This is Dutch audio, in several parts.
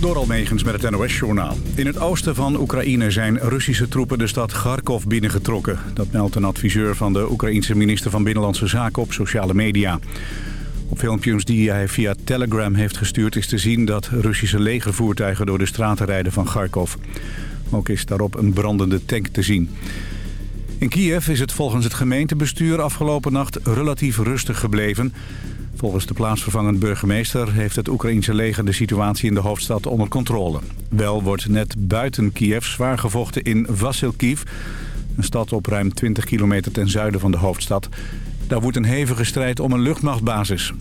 Door Almegens met het NOS-journaal. In het oosten van Oekraïne zijn Russische troepen de stad Kharkov binnengetrokken. Dat meldt een adviseur van de Oekraïense minister van Binnenlandse Zaken op sociale media. Op filmpjes die hij via Telegram heeft gestuurd is te zien dat Russische legervoertuigen door de straten rijden van Kharkov. Ook is daarop een brandende tank te zien. In Kiev is het volgens het gemeentebestuur afgelopen nacht relatief rustig gebleven. Volgens de plaatsvervangend burgemeester heeft het Oekraïense leger de situatie in de hoofdstad onder controle. Wel wordt net buiten Kiev zwaar gevochten in Vassilkiv, een stad op ruim 20 kilometer ten zuiden van de hoofdstad. Daar woedt een hevige strijd om een luchtmachtbasis.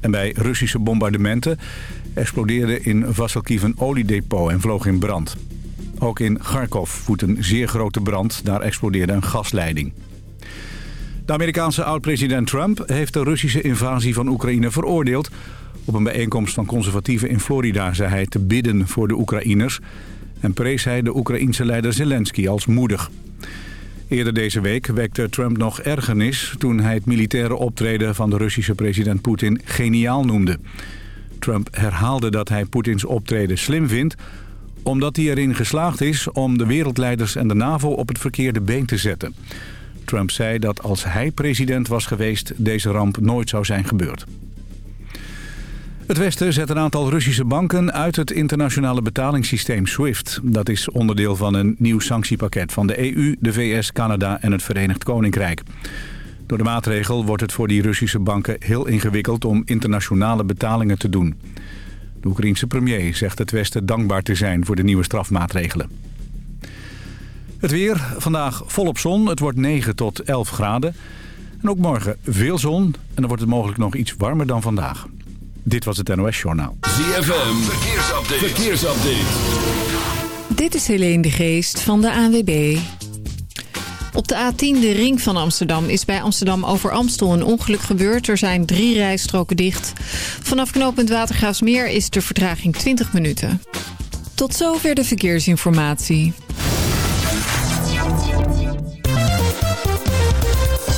En bij Russische bombardementen explodeerde in Vassilkiv een oliedepot en vloog in brand. Ook in Kharkov woedt een zeer grote brand, daar explodeerde een gasleiding. De Amerikaanse oud-president Trump heeft de Russische invasie van Oekraïne veroordeeld. Op een bijeenkomst van conservatieven in Florida zei hij te bidden voor de Oekraïners... en prees hij de Oekraïense leider Zelensky als moedig. Eerder deze week wekte Trump nog ergernis toen hij het militaire optreden van de Russische president Poetin geniaal noemde. Trump herhaalde dat hij Poetins optreden slim vindt omdat hij erin geslaagd is om de wereldleiders en de NAVO op het verkeerde been te zetten. Trump zei dat als hij president was geweest deze ramp nooit zou zijn gebeurd. Het Westen zet een aantal Russische banken uit het internationale betalingssysteem SWIFT. Dat is onderdeel van een nieuw sanctiepakket van de EU, de VS, Canada en het Verenigd Koninkrijk. Door de maatregel wordt het voor die Russische banken heel ingewikkeld om internationale betalingen te doen. De Oekraïense premier zegt het Westen dankbaar te zijn voor de nieuwe strafmaatregelen. Het weer, vandaag volop zon. Het wordt 9 tot 11 graden. En ook morgen veel zon en dan wordt het mogelijk nog iets warmer dan vandaag. Dit was het NOS Journaal. ZFM, verkeersupdate. verkeersupdate. Dit is Helene de Geest van de ANWB. Op de A10, de ring van Amsterdam, is bij Amsterdam over Amstel een ongeluk gebeurd. Er zijn drie rijstroken dicht. Vanaf knooppunt Watergraafsmeer is de vertraging 20 minuten. Tot zover de verkeersinformatie.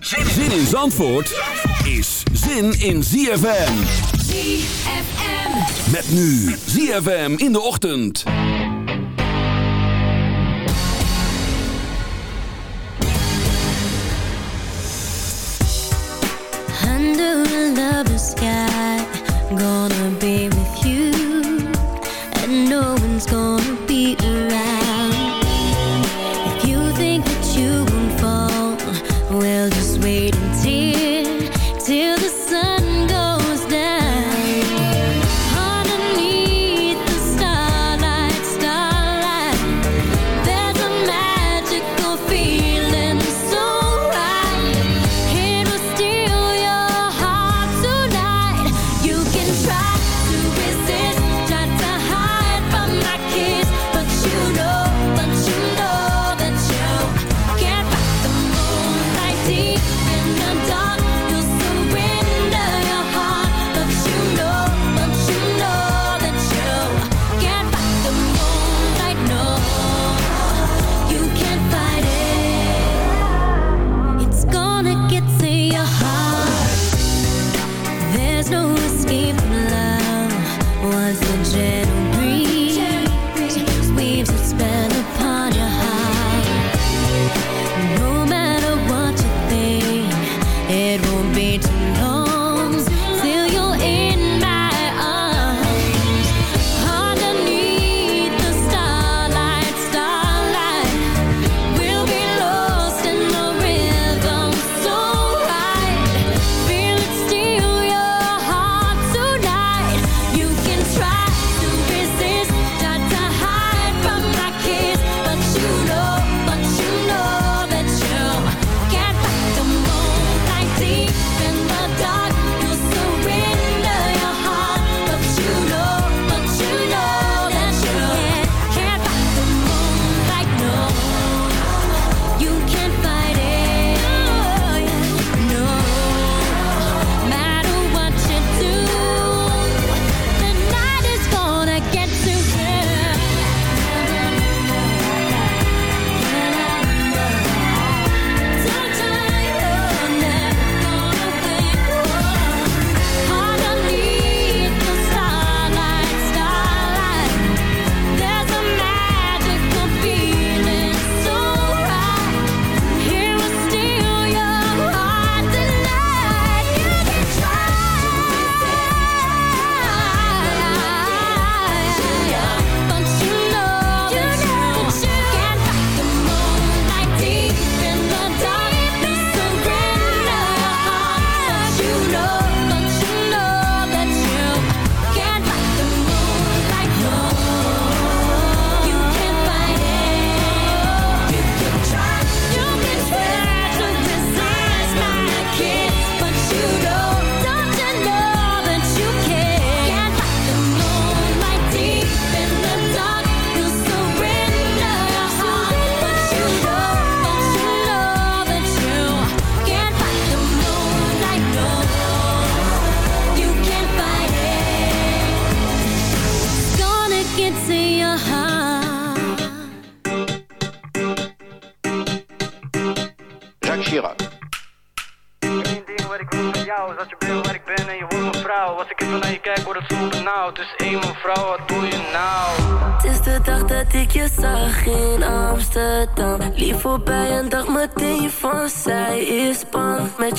Zin in Zandvoort is zin in ZFM. ZFM. Met nu ZFM in de ochtend. Under a lover's sky, gonna be with you, and no one's gonna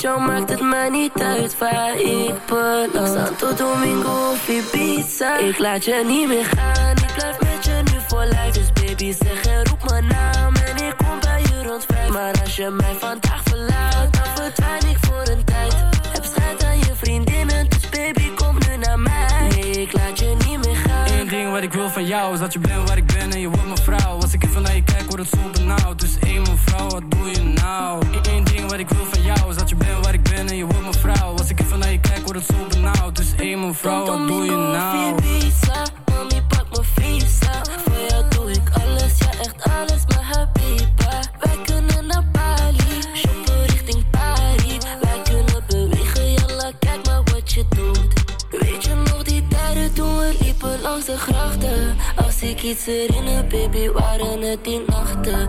jou maakt het mij niet uit waar ik beland. Santo Domingo of Ibiza. Ik laat je niet meer gaan. Ik blijf met je nu voor lijf. Dus baby zeg en roep mijn naam. En ik kom bij je rond vijf. Maar als je mij vandaag verlaat, dan verdwijn ik voor een tijd. Heb schijt aan je vriendinnen, dus baby kom nu naar mij. Nee, ik laat je niet meer gaan. Eén ding wat ik wil van jou is dat je bent waar ik ben en je wordt mijn vrouw. Als ik even naar je kijk, word het zo benauwd. Dus één mevrouw, wat doe je nou? Eén ding wat ik wil van jou is dat je bent waar ik ben en je wordt mijn vrouw. Als ik even naar je kijk, word het zo benauwd. Dus één mevrouw, wat doe je nou? Visa, mami pak mijn visa. Voor jou doe ik alles, ja echt alles, maar habiba. Wij kunnen naar Bali, shoppen richting Paris. Wij kunnen bewegen, jalla, kijk maar wat je doet. Weet je nog die tijden toen we liepen langs de grachten? Als ik iets herinner, baby, waren het die nachten.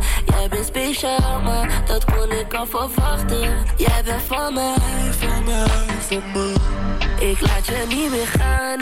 Dat kon ik al verwachten. Jij bent van mij, van mij, van mij. Ik laat je niet meer gaan,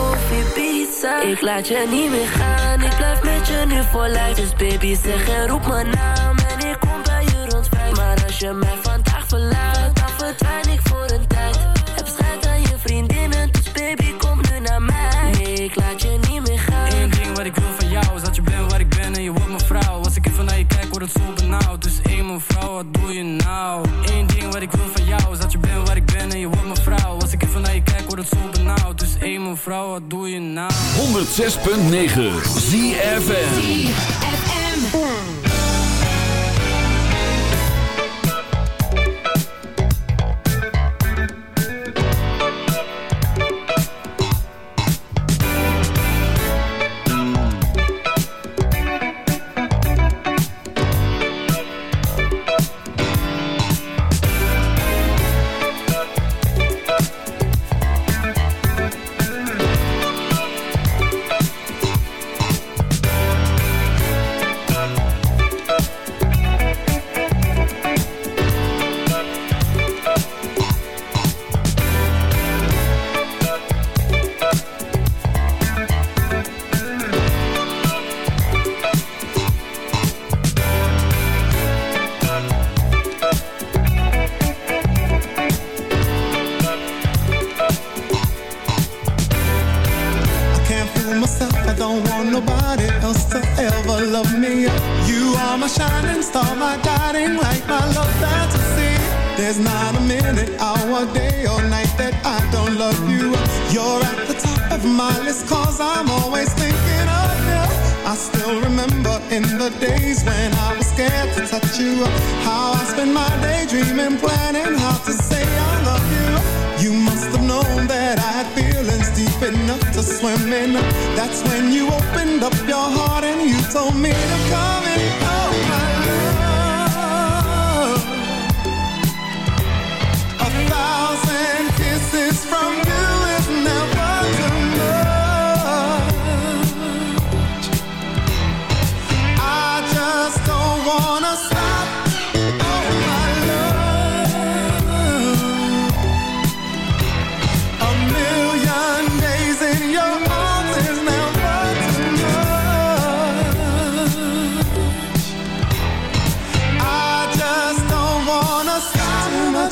Ik laat je niet meer gaan, ik blijf met je nu voor lijf. Dus baby zeg en roep mijn naam en ik kom bij je rond vijf. Maar als je mij vandaag verlaat, dan verdwijn ik Mevrouw, wat doe je nou? 106.9 ZFM. I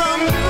from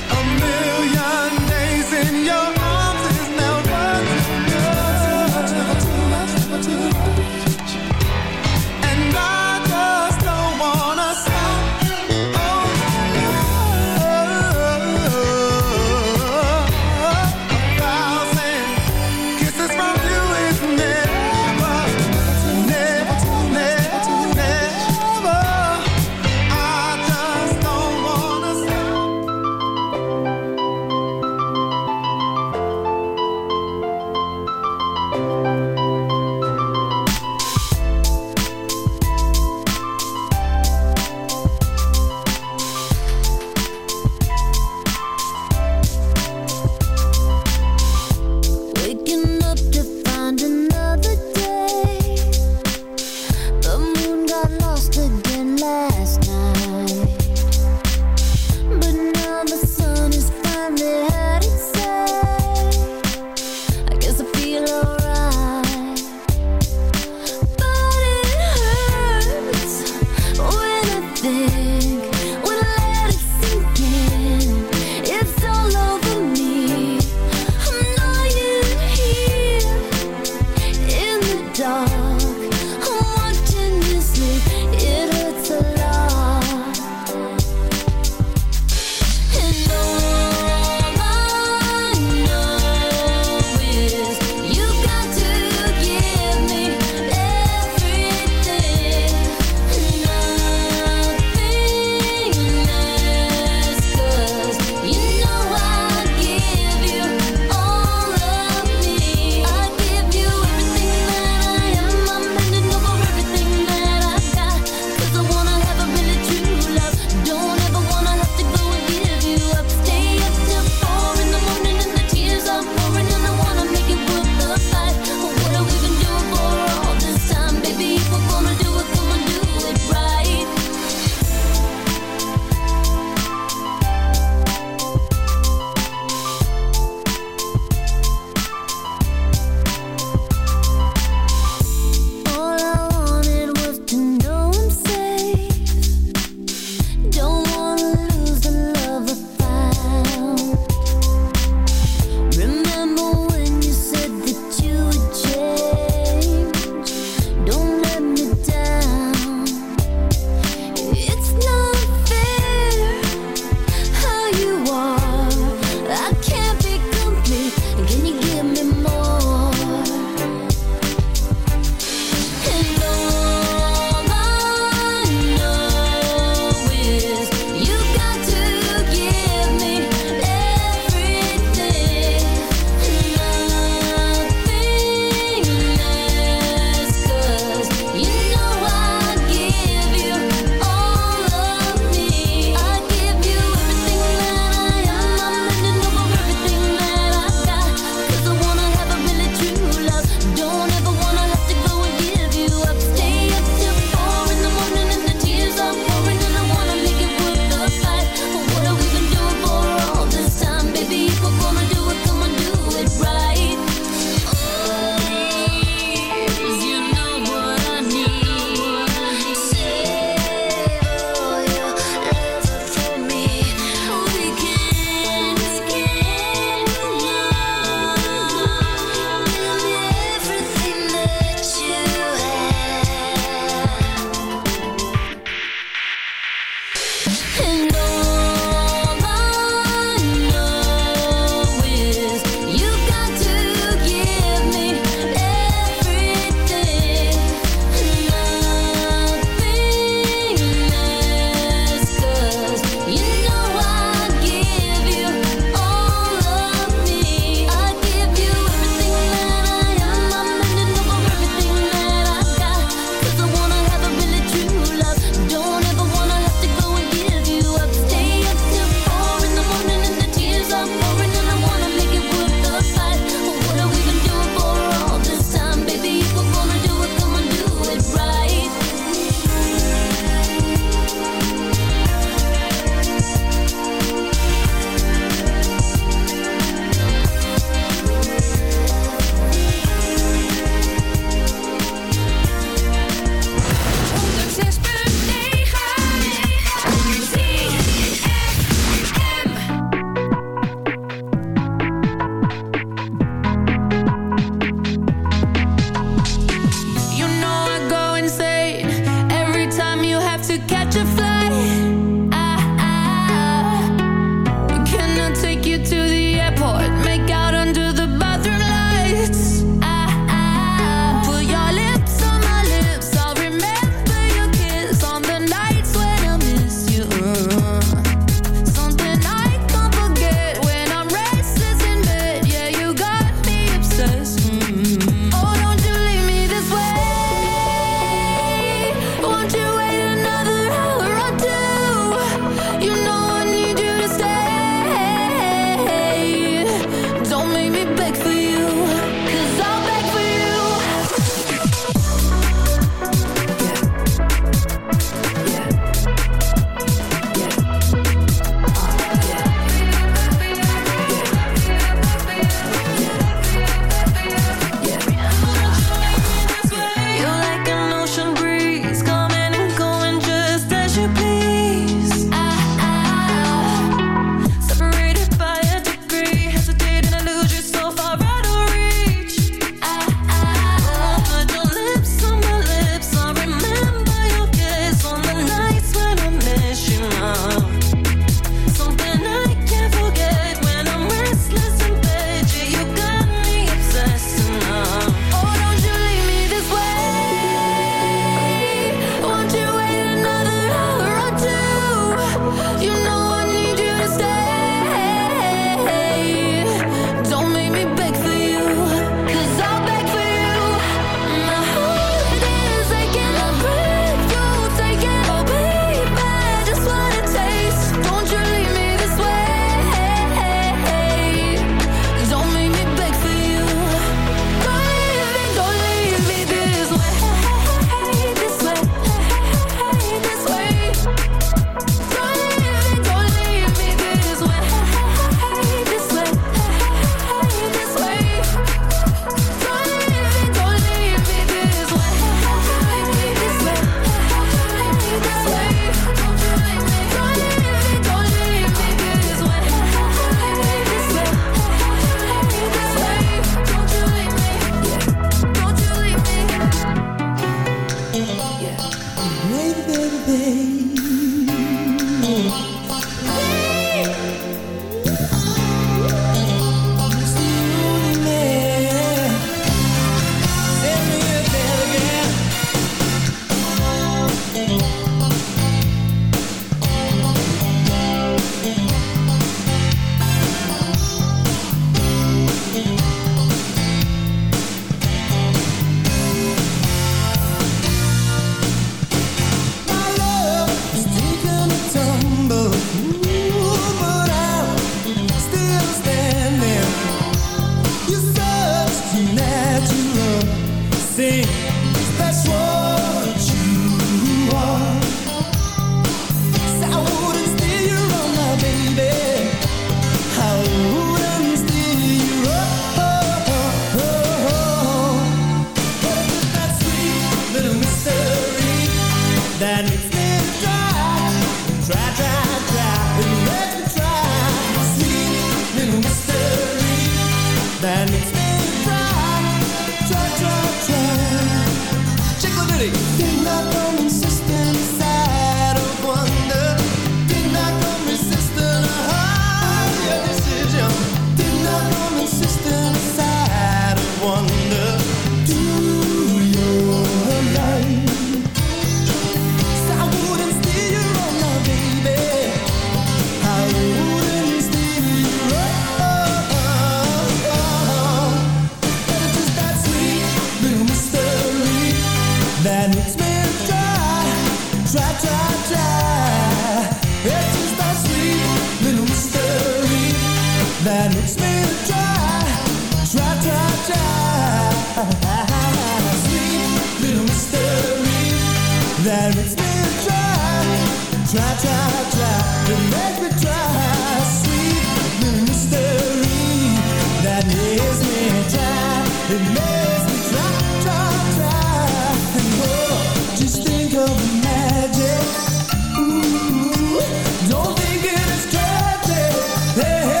hey, hey,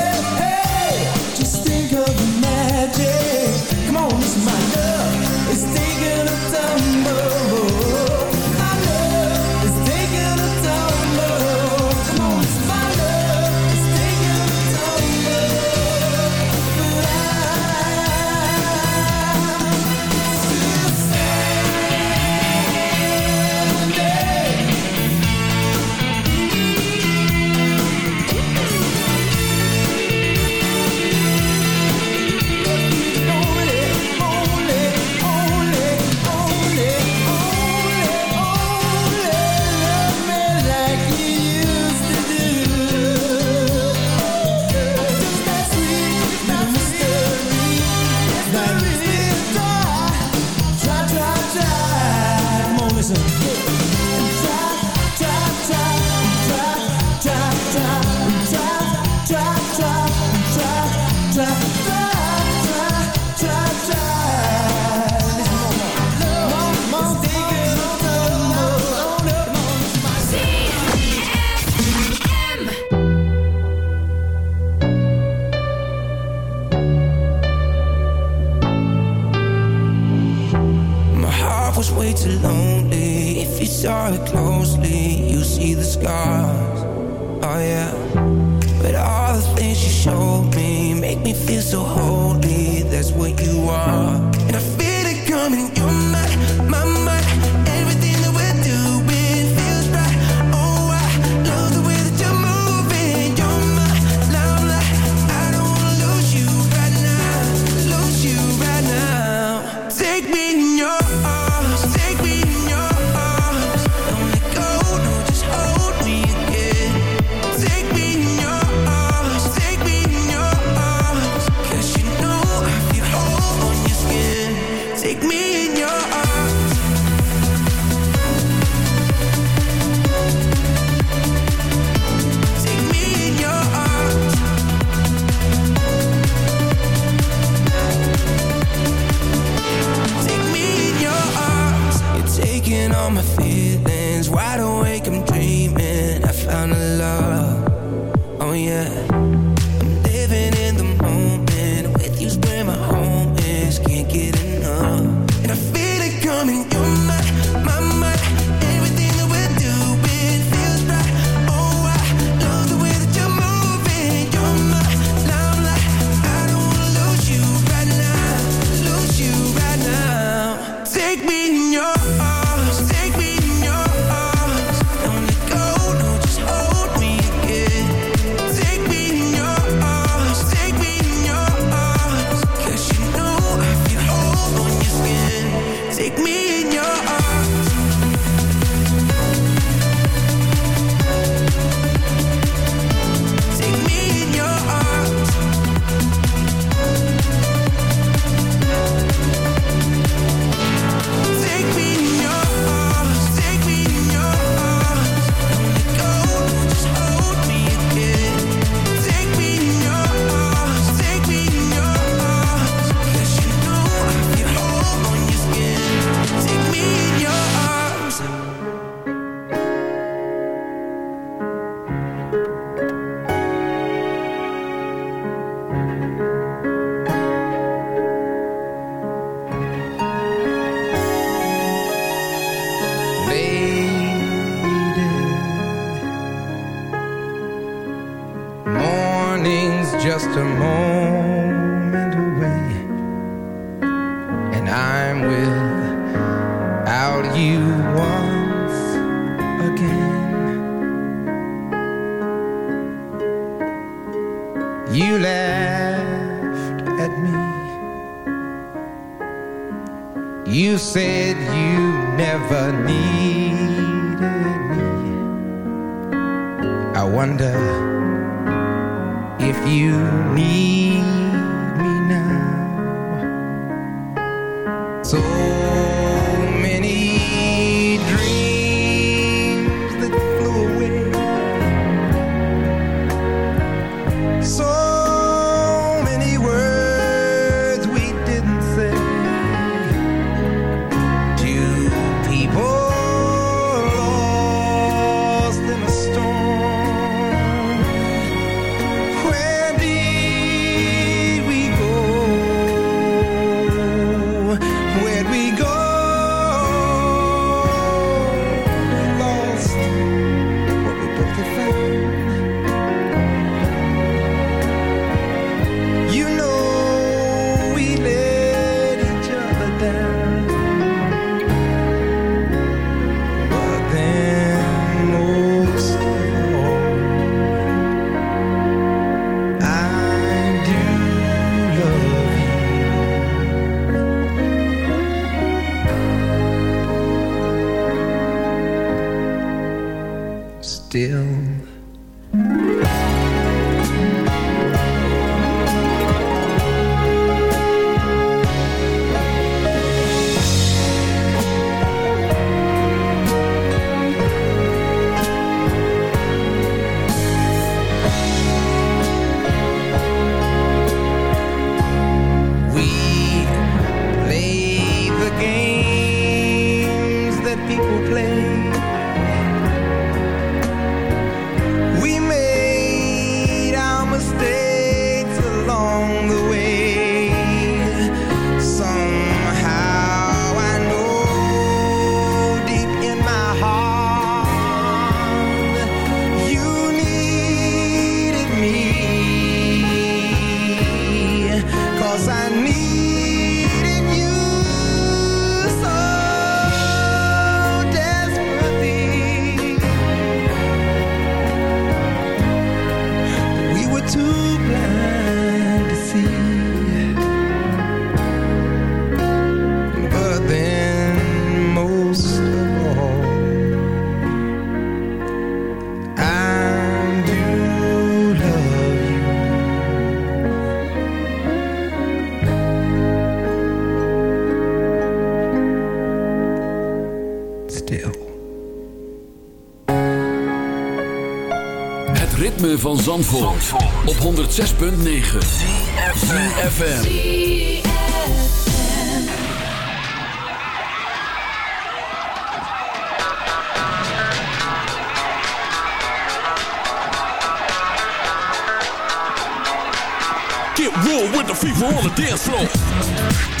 Still. 106.9 ZFM. Get real with the fever on the dance floor.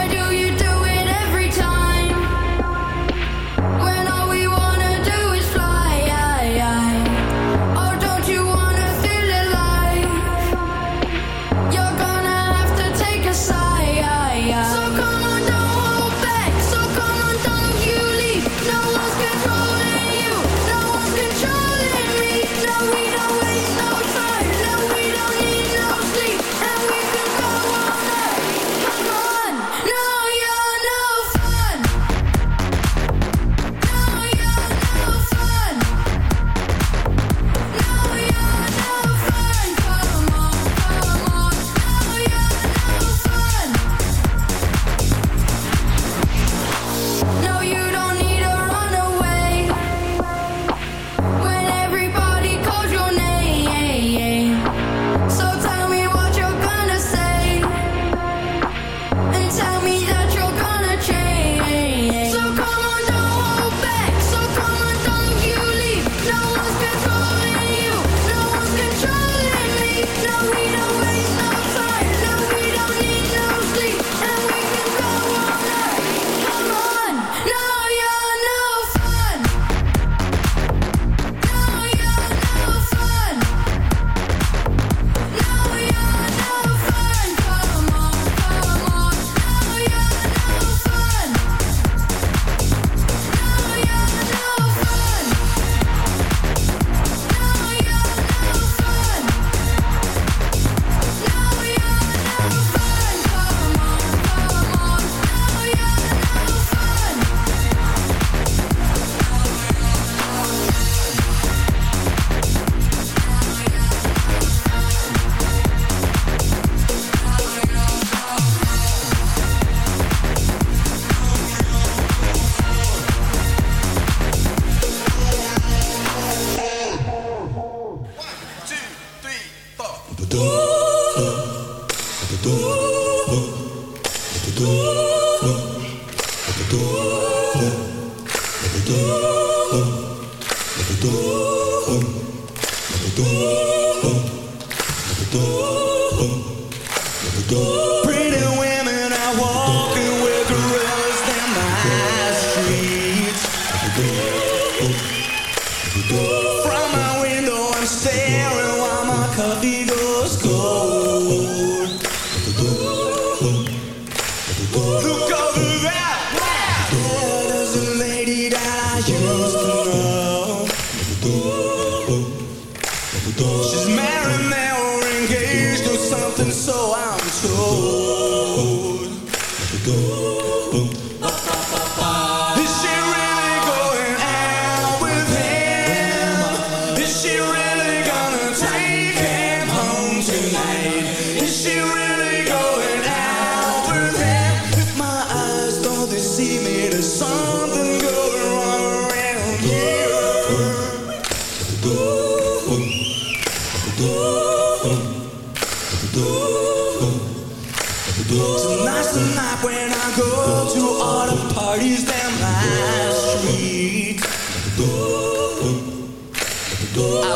I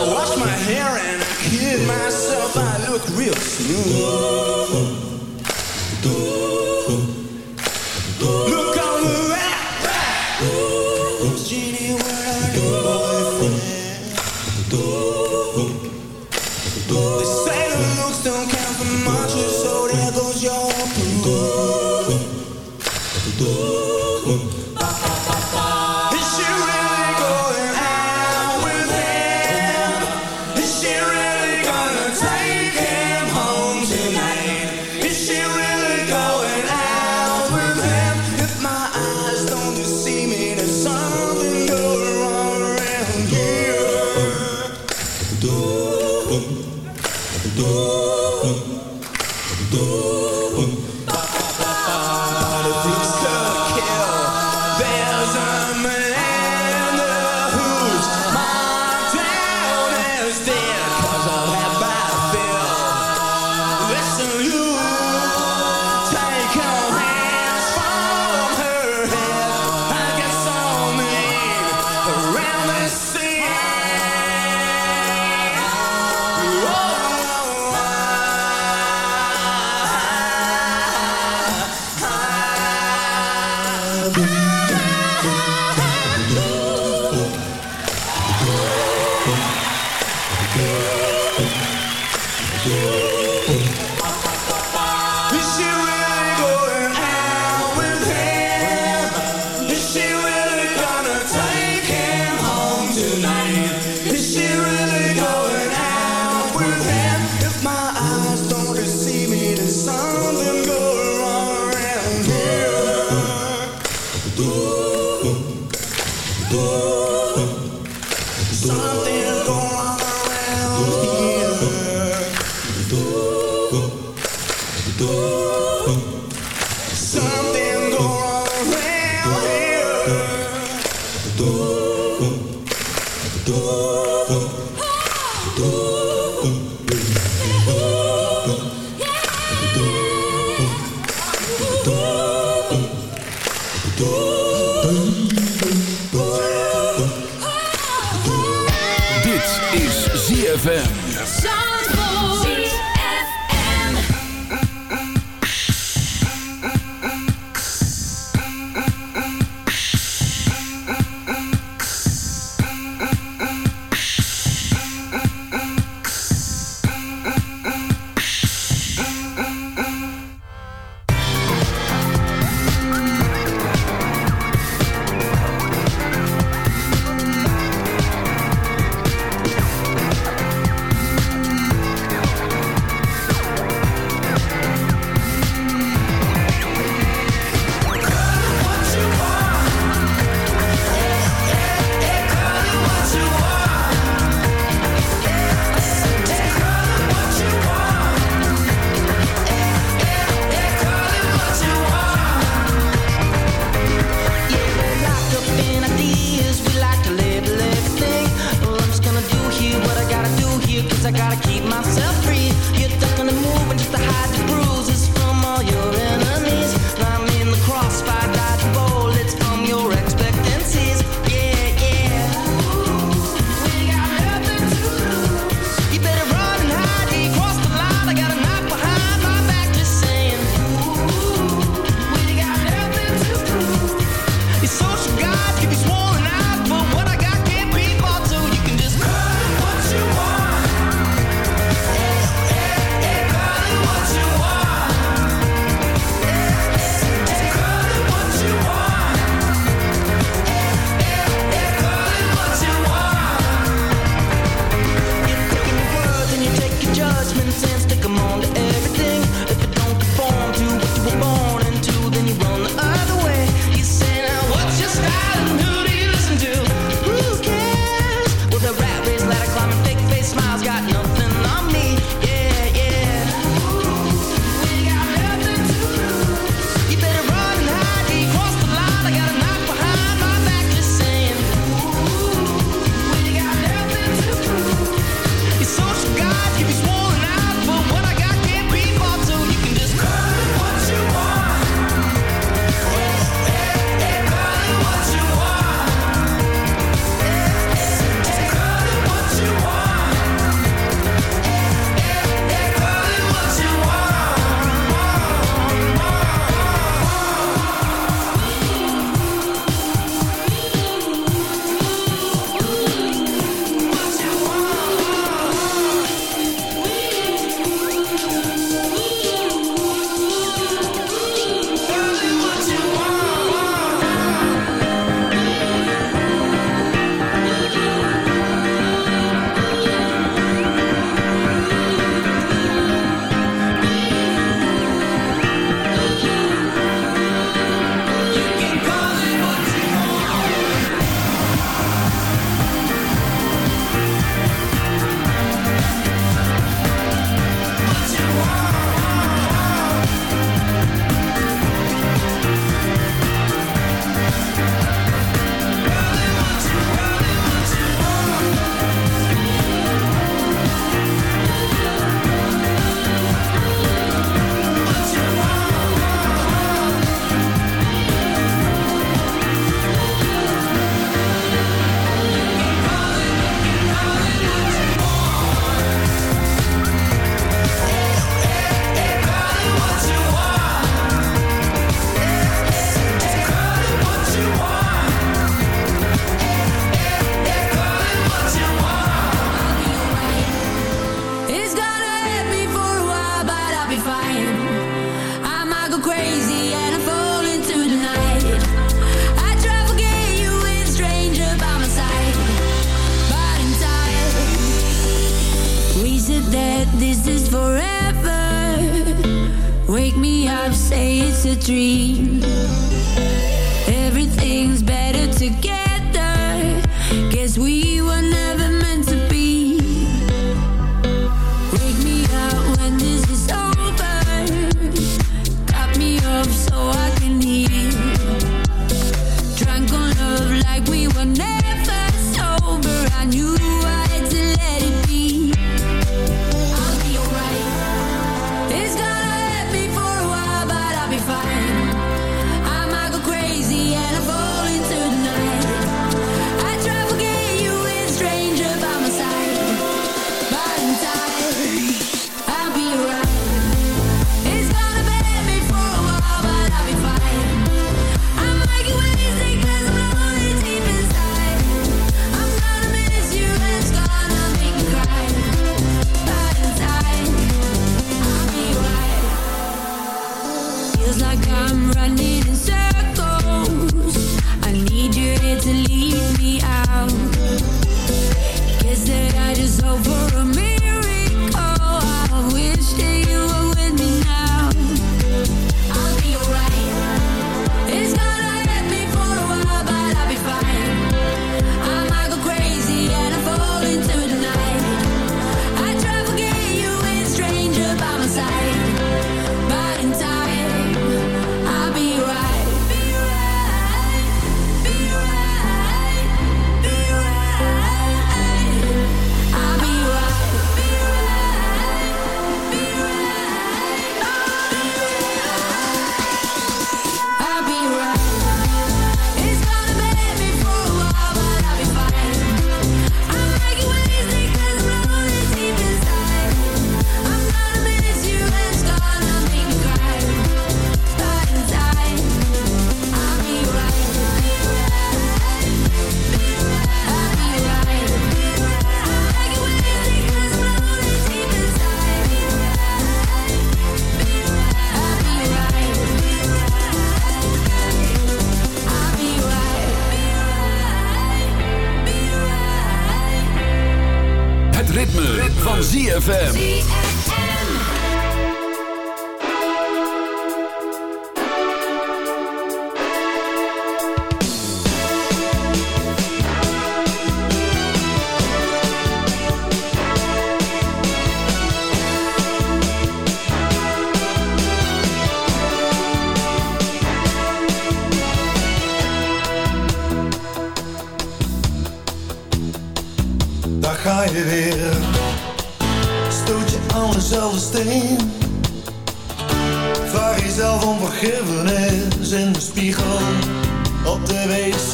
wash my hair and I kill myself, I look real smooth.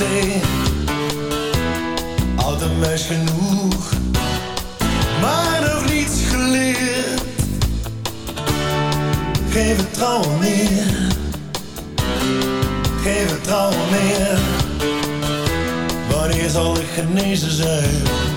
zee. Oud en genoeg, maar nog niets geleerd. Geef het vertrouwen meer, geef het trouw meer. Wanneer zal ik genezen zijn?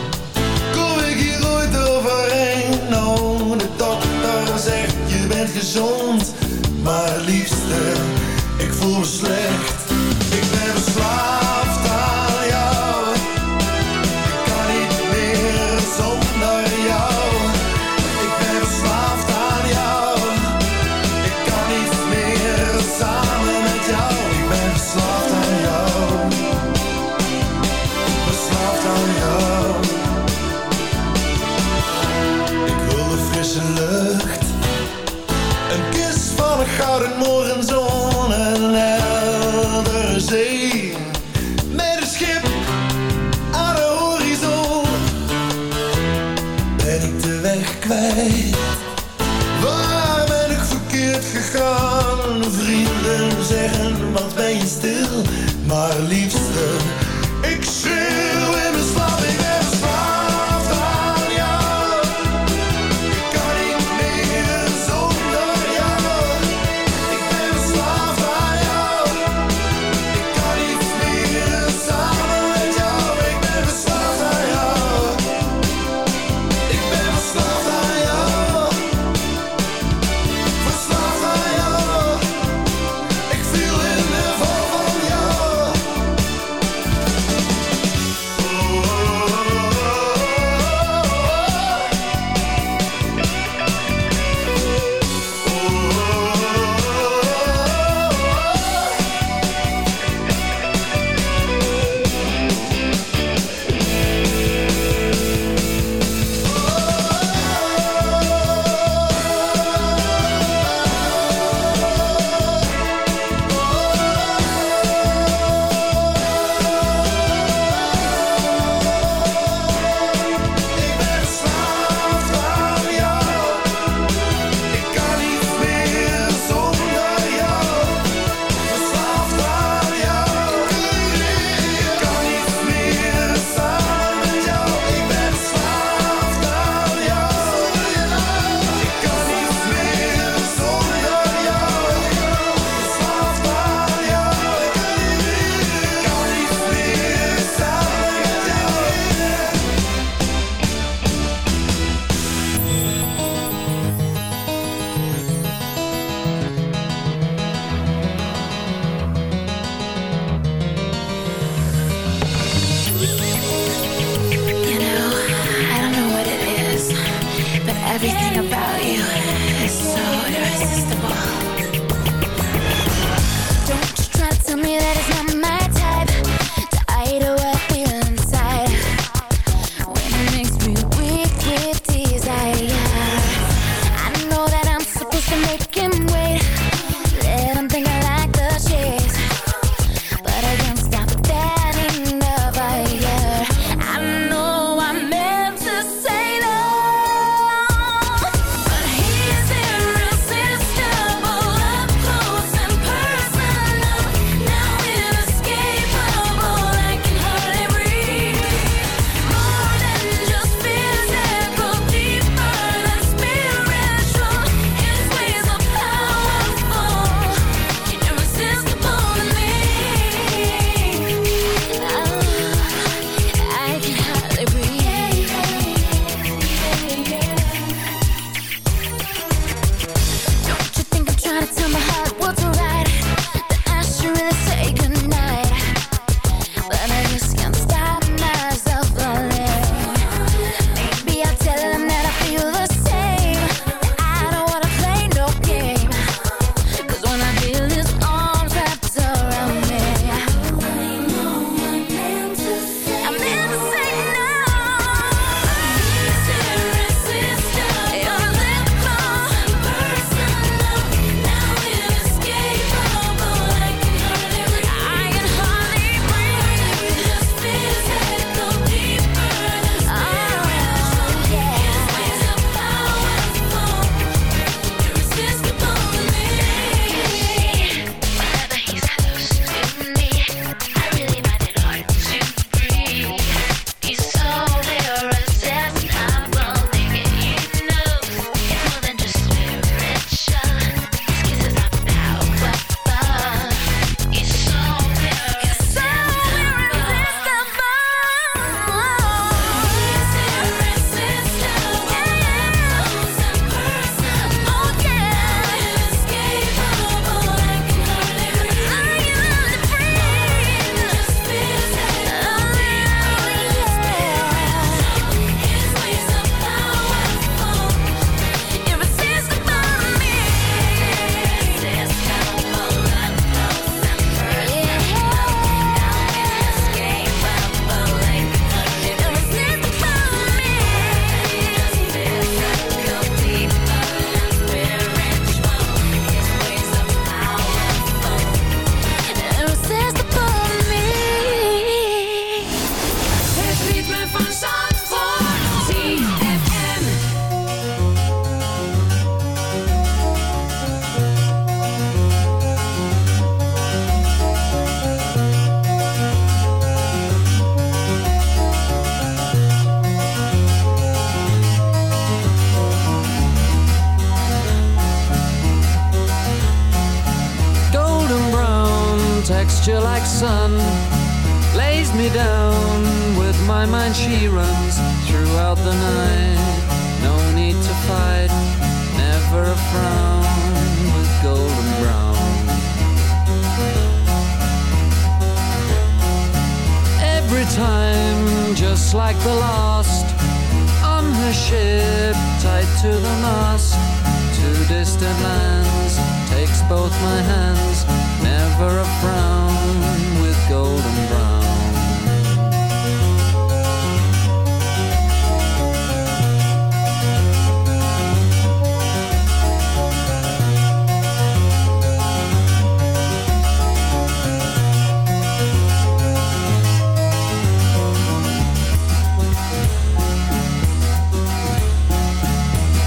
both my hands, never a frown with golden brown.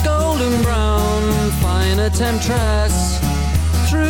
golden brown, fine temptress